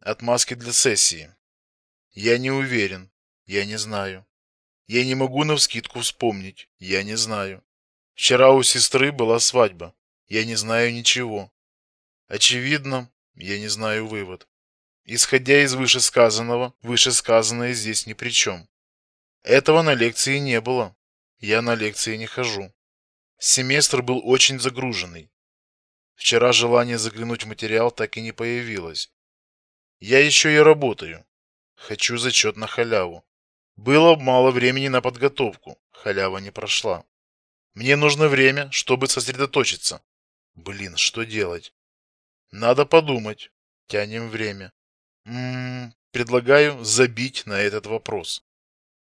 Отмазки для сессии. Я не уверен. Я не знаю. Я не могу навскидку вспомнить. Я не знаю. Вчера у сестры была свадьба. Я не знаю ничего. Очевидно, я не знаю вывод. Исходя из вышесказанного, вышесказанное здесь ни при чем. Этого на лекции не было. Я на лекции не хожу. Семестр был очень загруженный. Вчера желание заглянуть в материал так и не появилось. Я еще и работаю. Хочу зачет на халяву. Было мало времени на подготовку. Халява не прошла. Мне нужно время, чтобы сосредоточиться. Блин, что делать? Надо подумать. Тянем время. М -м, предлагаю забить на этот вопрос.